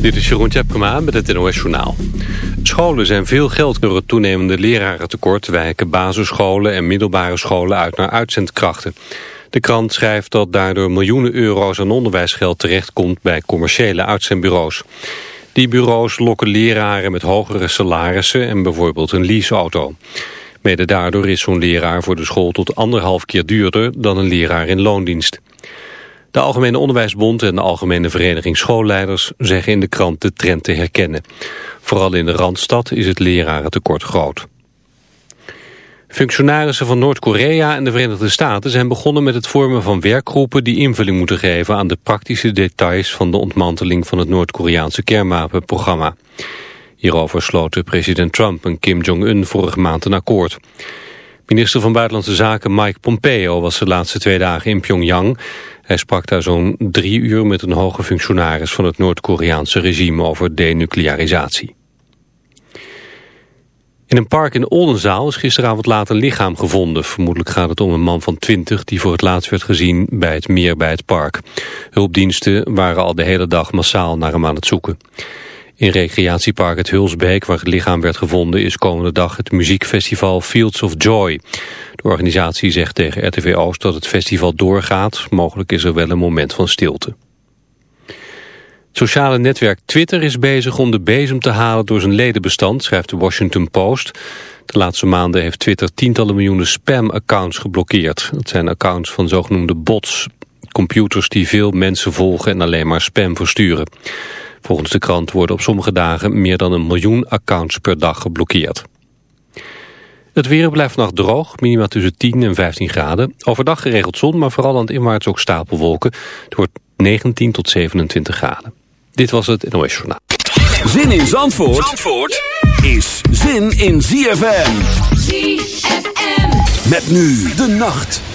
Dit is Jeroen Tjepkema met het NOS Journaal. Scholen zijn veel geld door het toenemende lerarentekort... wijken basisscholen en middelbare scholen uit naar uitzendkrachten. De krant schrijft dat daardoor miljoenen euro's aan onderwijsgeld terechtkomt... bij commerciële uitzendbureaus. Die bureaus lokken leraren met hogere salarissen en bijvoorbeeld een leaseauto. Mede daardoor is zo'n leraar voor de school tot anderhalf keer duurder... dan een leraar in loondienst. De Algemene Onderwijsbond en de Algemene Vereniging Schoolleiders zeggen in de krant de trend te herkennen. Vooral in de Randstad is het lerarentekort groot. Functionarissen van Noord-Korea en de Verenigde Staten zijn begonnen met het vormen van werkgroepen die invulling moeten geven aan de praktische details van de ontmanteling van het Noord-Koreaanse kernwapenprogramma. Hierover sloten president Trump en Kim Jong-un vorige maand een akkoord. Minister van Buitenlandse Zaken Mike Pompeo was de laatste twee dagen in Pyongyang. Hij sprak daar zo'n drie uur met een hoge functionaris van het Noord-Koreaanse regime over denuclearisatie. In een park in Oldenzaal is gisteravond laat een lichaam gevonden. Vermoedelijk gaat het om een man van 20 die voor het laatst werd gezien bij het meer bij het park. Hulpdiensten waren al de hele dag massaal naar hem aan het zoeken. In recreatiepark het Hulsbeek, waar het lichaam werd gevonden, is komende dag het muziekfestival Fields of Joy. De organisatie zegt tegen RTV Oost dat het festival doorgaat. Mogelijk is er wel een moment van stilte. Het sociale netwerk Twitter is bezig om de bezem te halen door zijn ledenbestand, schrijft de Washington Post. De laatste maanden heeft Twitter tientallen miljoenen spam-accounts geblokkeerd. Dat zijn accounts van zogenoemde bots, computers die veel mensen volgen en alleen maar spam versturen. Volgens de krant worden op sommige dagen meer dan een miljoen accounts per dag geblokkeerd. Het weer blijft vannacht droog, minima tussen 10 en 15 graden. Overdag geregeld zon, maar vooral aan het inwaarts ook stapelwolken. Het wordt 19 tot 27 graden. Dit was het NOS Journaal. Zin in Zandvoort, Zandvoort is zin in ZFM. ZFM. Met nu de nacht.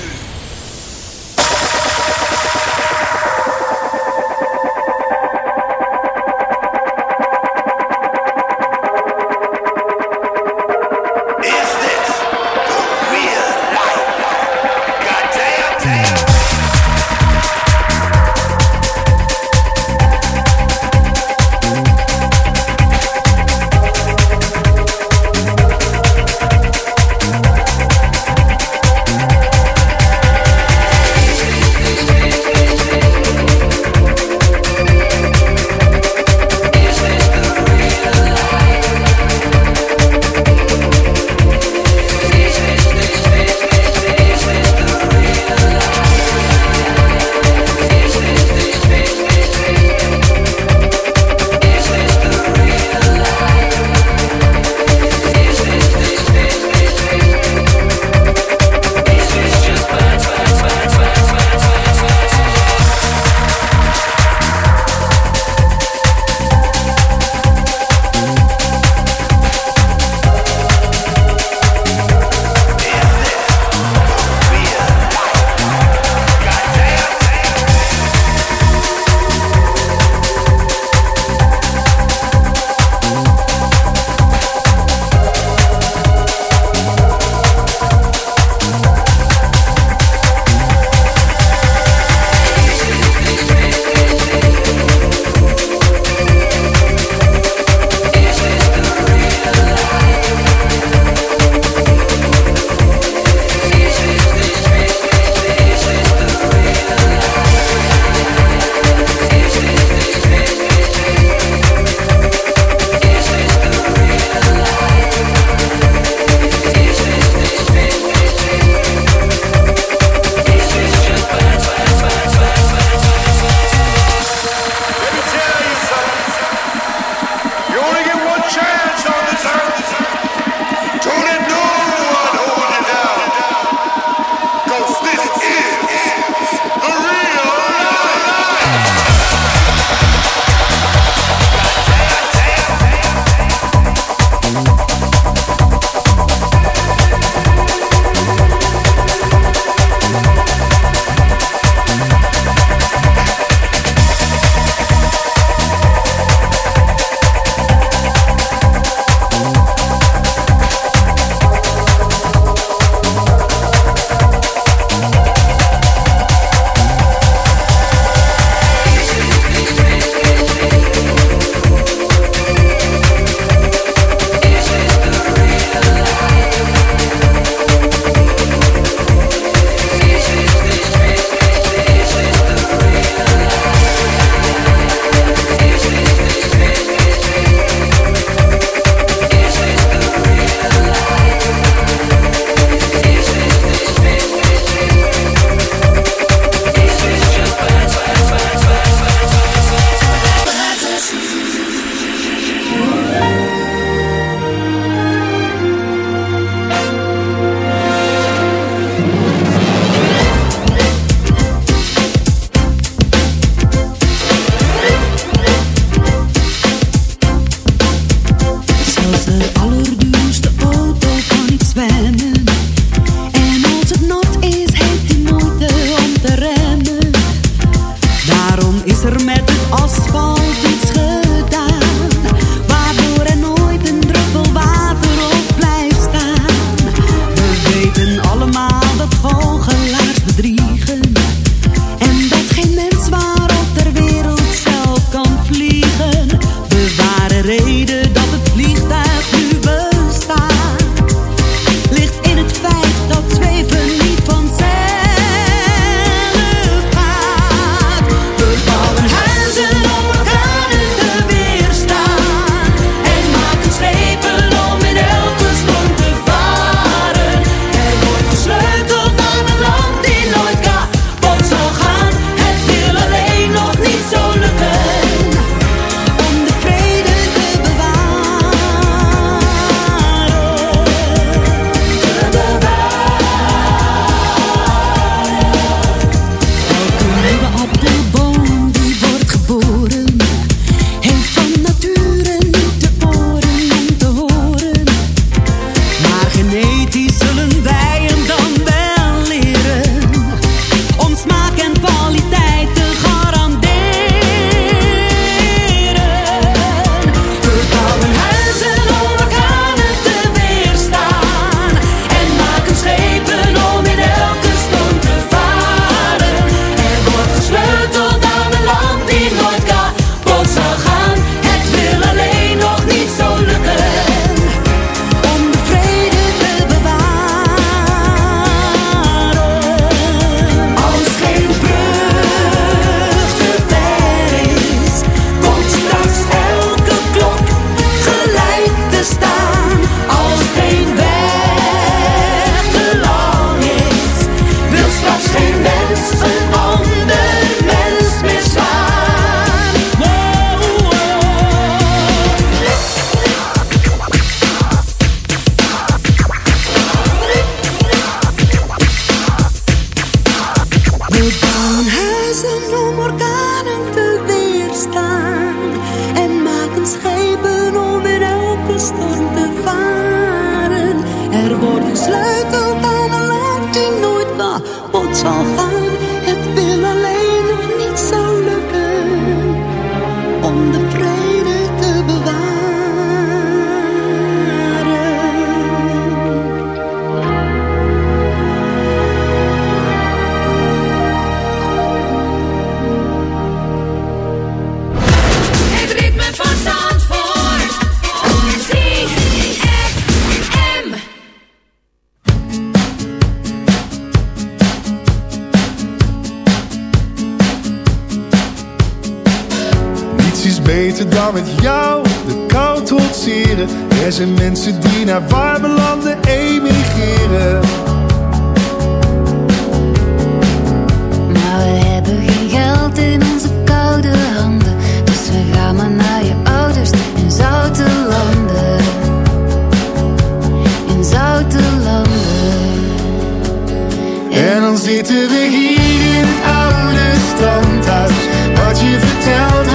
En dan zitten we hier in het oude standhuis. Wat je vertelt.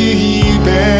te libertar.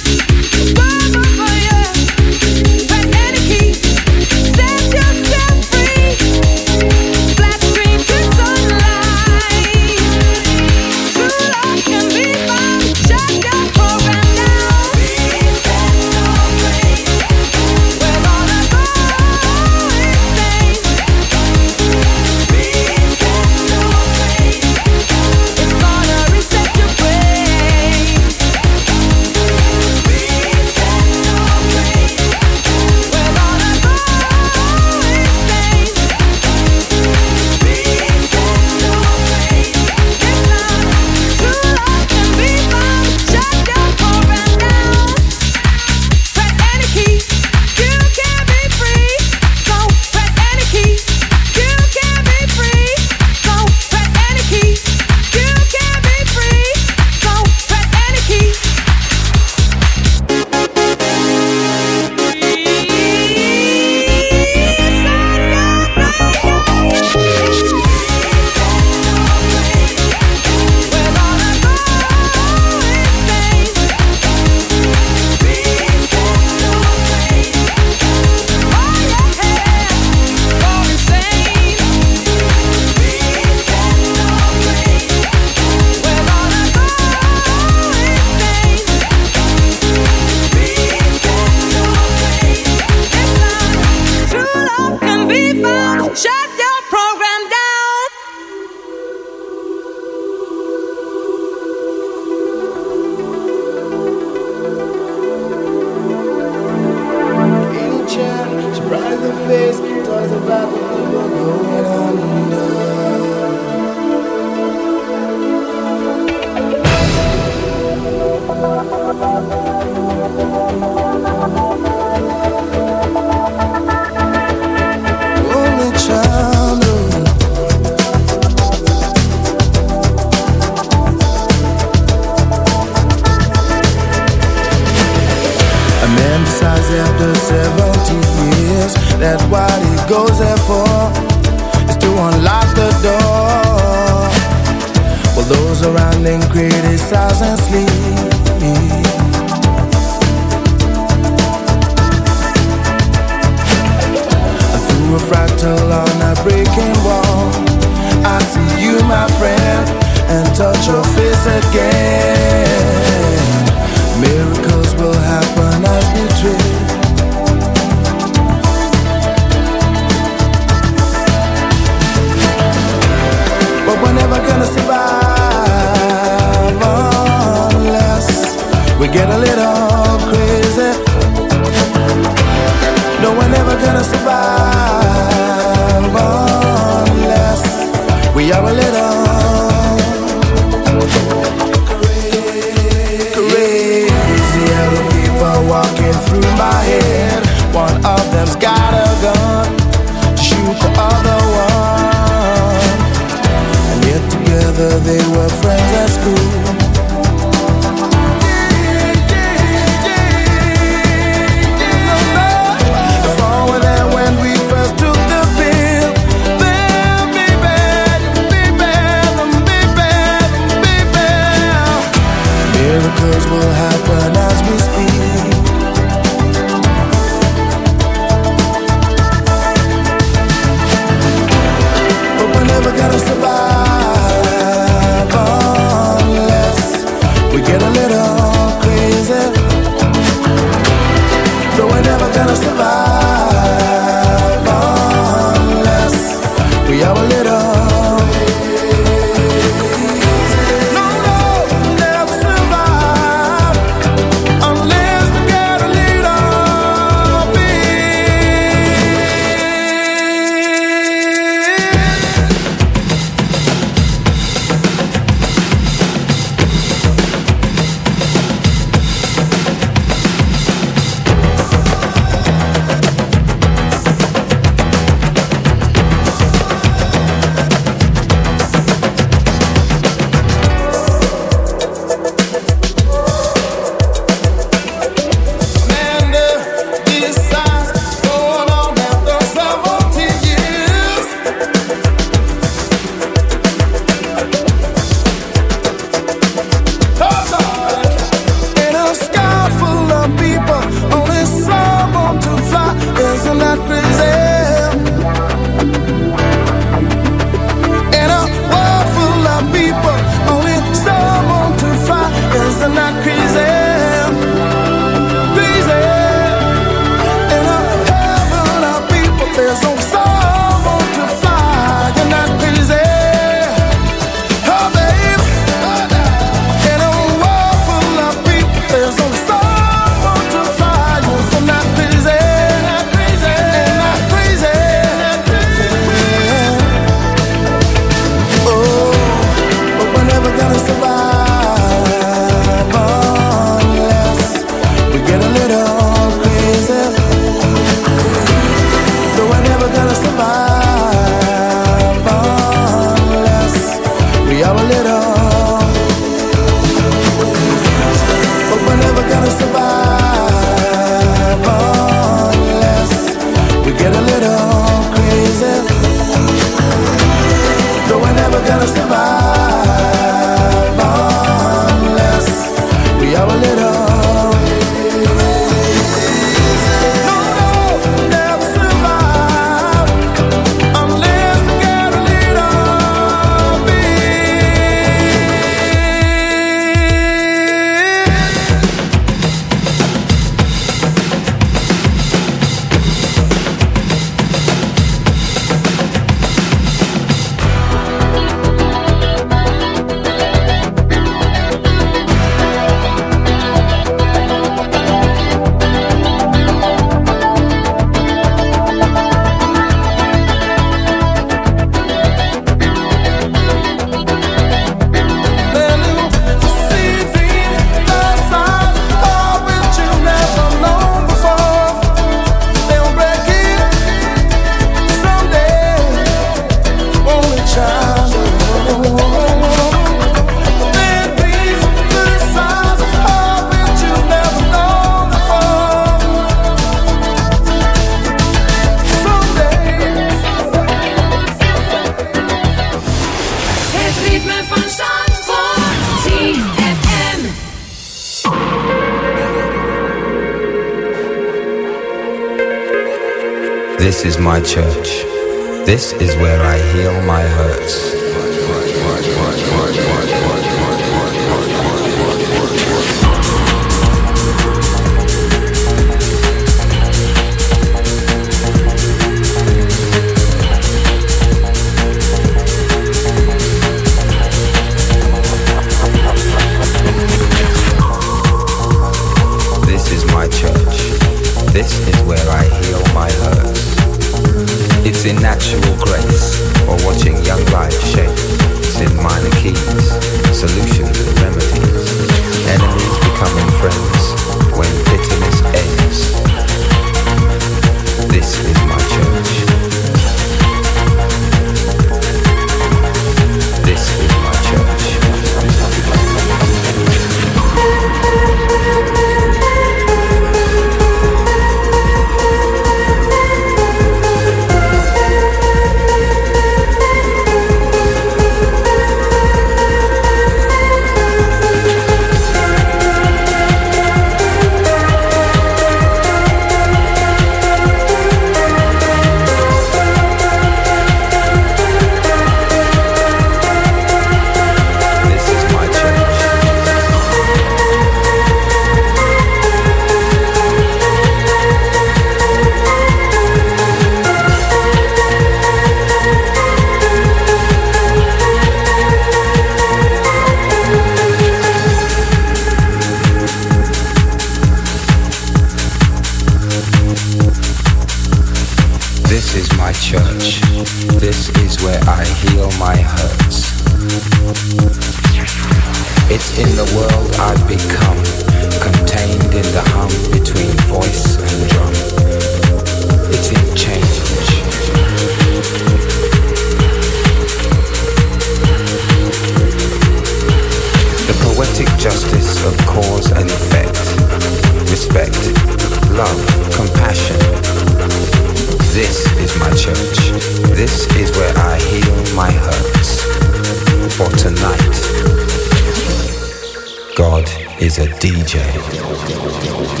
Thank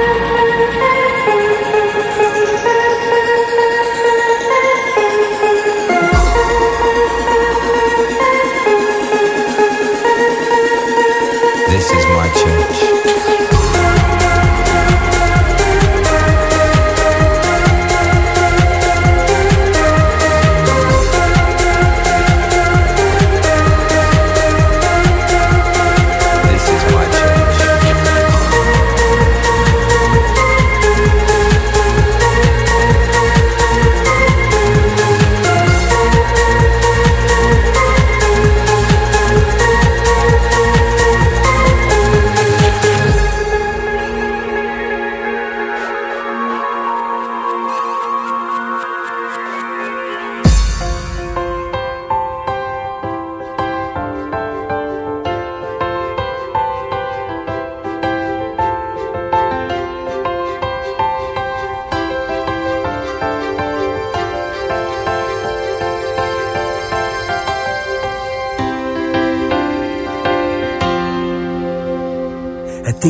you.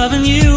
loving you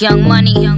Young money, young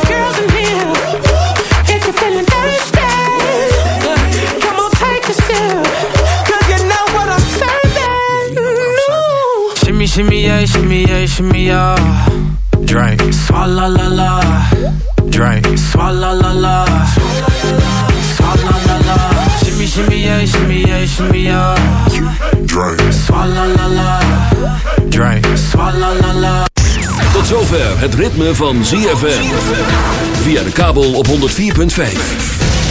Shimmy, yeah, shimmy, yeah, shimmy, yeah. Drink, swalla la la. Drink, swalla la la. Swalla la la. Shimmy, shimmy, yeah, shimmy, yeah, shimmy, yeah. Drink, swalla la la. Drink, swalla la la. Tot zover het ritme van ZFM. Via de kabel op 104.5.